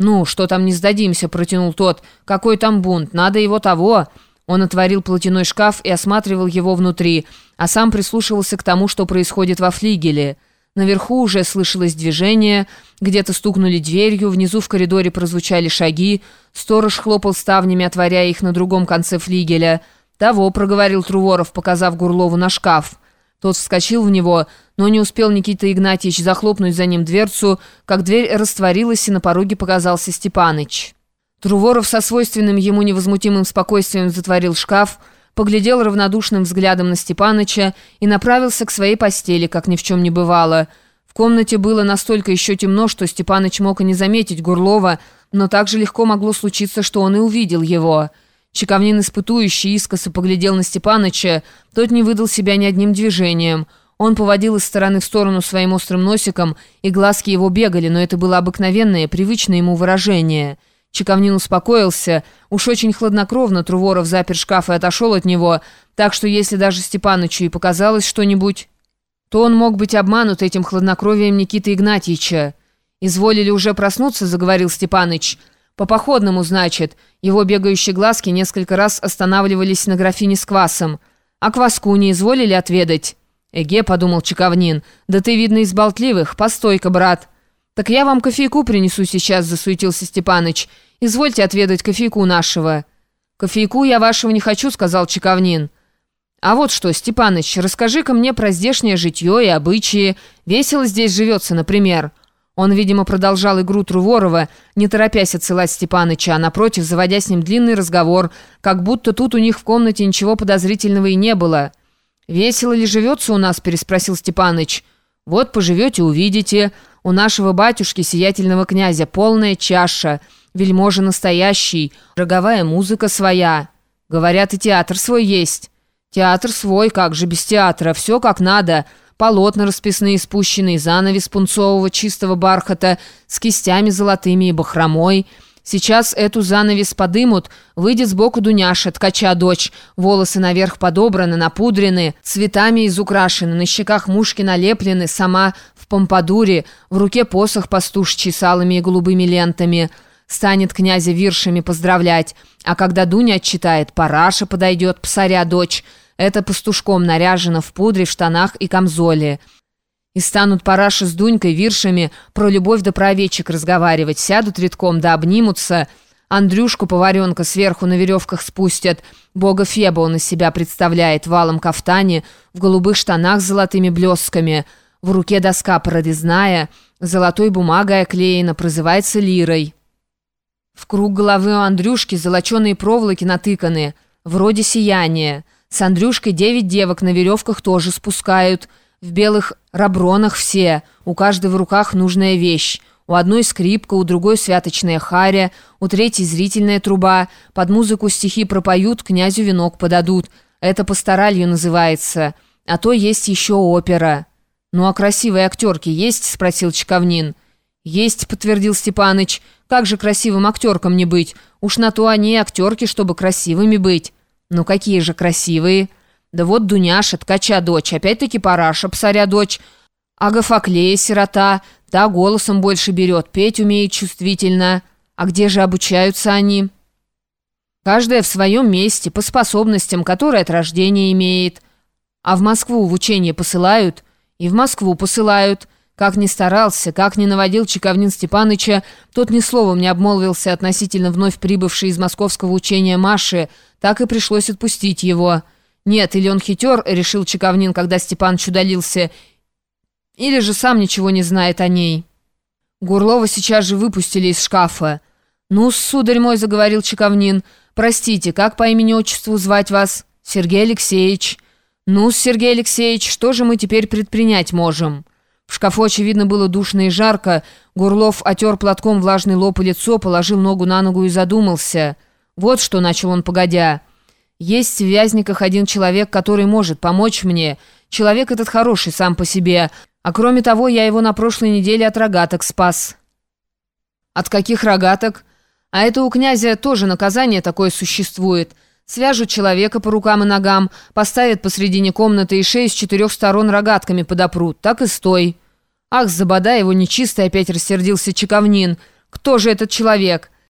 «Ну, что там не сдадимся?» – протянул тот. «Какой там бунт? Надо его того!» Он отворил платяной шкаф и осматривал его внутри, а сам прислушивался к тому, что происходит во флигеле. Наверху уже слышалось движение, где-то стукнули дверью, внизу в коридоре прозвучали шаги, сторож хлопал ставнями, отворяя их на другом конце флигеля. «Того», — проговорил Труворов, показав Гурлову на шкаф. Тот вскочил в него, но не успел Никита Игнатьевич захлопнуть за ним дверцу, как дверь растворилась, и на пороге показался Степаныч. Труворов со свойственным ему невозмутимым спокойствием затворил шкаф, поглядел равнодушным взглядом на Степаныча и направился к своей постели, как ни в чем не бывало. В комнате было настолько еще темно, что Степаныч мог и не заметить Гурлова, но также легко могло случиться, что он и увидел его. Чековнин, испытующий, искоса поглядел на Степаныча, тот не выдал себя ни одним движением. Он поводил из стороны в сторону своим острым носиком, и глазки его бегали, но это было обыкновенное, привычное ему выражение. Чековнин успокоился. Уж очень хладнокровно Труворов запер шкаф и отошел от него, так что если даже Степанычу и показалось что-нибудь, то он мог быть обманут этим хладнокровием Никиты Игнатьича. «Изволили уже проснуться», — заговорил Степаныч, — «По походному, значит». Его бегающие глазки несколько раз останавливались на графине с квасом. «А кваску не изволили отведать?» «Эге», — подумал Чековнин, — «да ты, видно, из болтливых. Постой-ка, брат». «Так я вам кофейку принесу сейчас», — засуетился Степаныч. «Извольте отведать кофейку нашего». «Кофейку я вашего не хочу», — сказал Чековнин. «А вот что, Степаныч, расскажи-ка мне про здешнее житье и обычаи. Весело здесь живется, например». Он, видимо, продолжал игру Труворова, не торопясь отсылать Степаныча, а напротив, заводя с ним длинный разговор, как будто тут у них в комнате ничего подозрительного и не было. «Весело ли живется у нас?» – переспросил Степаныч. «Вот поживете, увидите. У нашего батюшки, сиятельного князя, полная чаша, вельможа настоящий, роговая музыка своя. Говорят, и театр свой есть». «Театр свой, как же без театра, все как надо» полотна расписные спущенные, занавес пунцового чистого бархата с кистями золотыми и бахромой. Сейчас эту занавес подымут, выйдет сбоку Дуняша, ткача дочь, волосы наверх подобраны, напудрены, цветами изукрашены, на щеках мушки налеплены, сама в помпадуре, в руке посох пастушчий с и голубыми лентами. Станет князя виршами поздравлять, а когда Дуня отчитает, параша подойдет, псаря дочь, это пастушком наряжена в пудре, в штанах и камзоле. И станут параши с Дунькой виршами про любовь да про разговаривать, сядут редком да обнимутся. Андрюшку поваренка сверху на веревках спустят. Бога Феба он из себя представляет валом кафтане, в голубых штанах с золотыми блесками. В руке доска прорезная, золотой бумагой оклеена, прозывается лирой. В круг головы у Андрюшки золоченые проволоки натыканы, вроде сияния. С Андрюшкой девять девок на веревках тоже спускают. В белых рабронах все. У каждой в руках нужная вещь. У одной скрипка, у другой святочная харя, у третьей зрительная труба. Под музыку стихи пропоют, князю венок подадут. Это пасторалью называется. А то есть еще опера. «Ну а красивые актерки есть?» – спросил Чековнин. «Есть», – подтвердил Степаныч. «Как же красивым актеркам не быть? Уж на то они актерки, чтобы красивыми быть». «Ну какие же красивые!» «Да вот Дуняша, ткача дочь, опять-таки Параша, псаря дочь, Агафаклея, сирота, та голосом больше берет, петь умеет чувствительно. А где же обучаются они?» «Каждая в своем месте, по способностям, которые от рождения имеет. А в Москву в учение посылают?» «И в Москву посылают». Как ни старался, как ни наводил Чековнин Степаныча, тот ни словом не обмолвился относительно вновь прибывшей из московского учения Маши, так и пришлось отпустить его. Нет, или он хитер, решил Чековнин, когда Степаныч удалился, или же сам ничего не знает о ней. Гурлова сейчас же выпустили из шкафа. «Ну, сударь мой», — заговорил Чековнин, — «простите, как по имени-отчеству звать вас?» «Сергей Алексеевич». «Ну, Сергей Алексеевич, что же мы теперь предпринять можем?» В шкафу, очевидно, было душно и жарко. Гурлов отер платком влажный лоб и лицо, положил ногу на ногу и задумался. «Вот что», — начал он погодя. «Есть в Вязниках один человек, который может помочь мне. Человек этот хороший сам по себе. А кроме того, я его на прошлой неделе от рогаток спас». «От каких рогаток?» «А это у князя тоже наказание такое существует». Свяжут человека по рукам и ногам, поставят посредине комнаты и шею с четырех сторон рогатками подопрут. Так и стой. Ах, забода его нечистый, опять рассердился Чековнин. Кто же этот человек?»